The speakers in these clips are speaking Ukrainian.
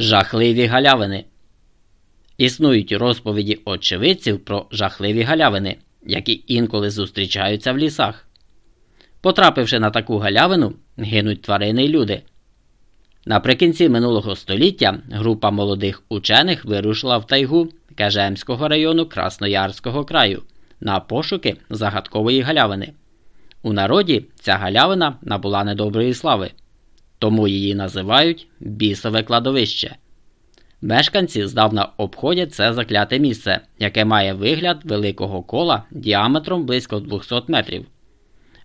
Жахливі галявини. Існують розповіді очевидців про жахливі галявини, які інколи зустрічаються в лісах. Потрапивши на таку галявину, гинуть тварини й люди. Наприкінці минулого століття група молодих учених вирушила в тайгу Кежемського району Красноярського краю на пошуки загадкової галявини. У народі ця галявина набула недоброї слави, тому її називають бісове кладовище. Мешканці здавна обходять це закляте місце, яке має вигляд великого кола діаметром близько 200 метрів.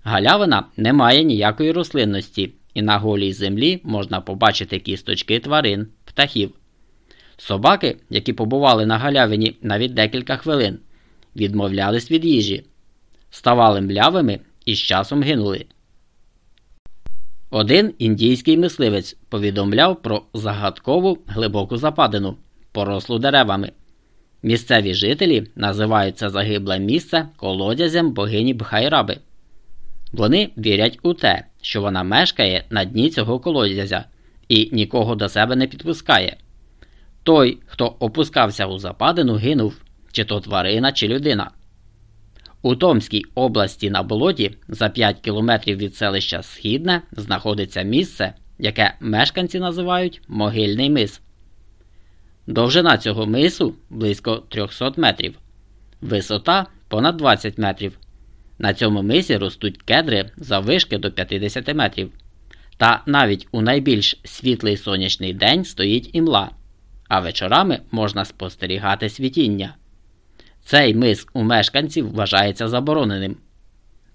Галявина не має ніякої рослинності, і на голій землі можна побачити кісточки тварин, птахів. Собаки, які побували на галявині навіть декілька хвилин, відмовлялись від їжі, ставали млявими і з часом гинули. Один індійський мисливець повідомляв про загадкову глибоку западину, порослу деревами. Місцеві жителі називають це загибле місце колодязем богині Бхайраби. Вони вірять у те, що вона мешкає на дні цього колодязя і нікого до себе не підпускає. Той, хто опускався у западину, гинув, чи то тварина, чи людина. У Томській області на болоті за 5 кілометрів від селища Східне знаходиться місце, яке мешканці називають Могильний мис. Довжина цього мису близько 300 метрів, висота понад 20 метрів. На цьому мисі ростуть кедри заввишки до 50 метрів. Та навіть у найбільш світлий сонячний день стоїть імла, а вечорами можна спостерігати світіння. Цей мис у мешканців вважається забороненим.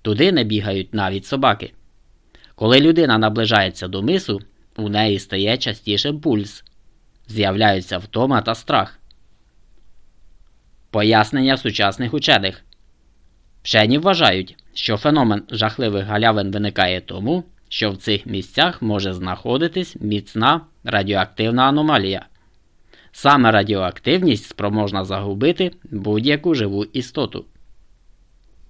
Туди не бігають навіть собаки. Коли людина наближається до мису, у неї стає частішим пульс, з'являються втома та страх. Пояснення сучасних учених Вчені вважають, що феномен жахливих галявин виникає тому, що в цих місцях може знаходитись міцна радіоактивна аномалія. Саме радіоактивність спроможна загубити будь-яку живу істоту.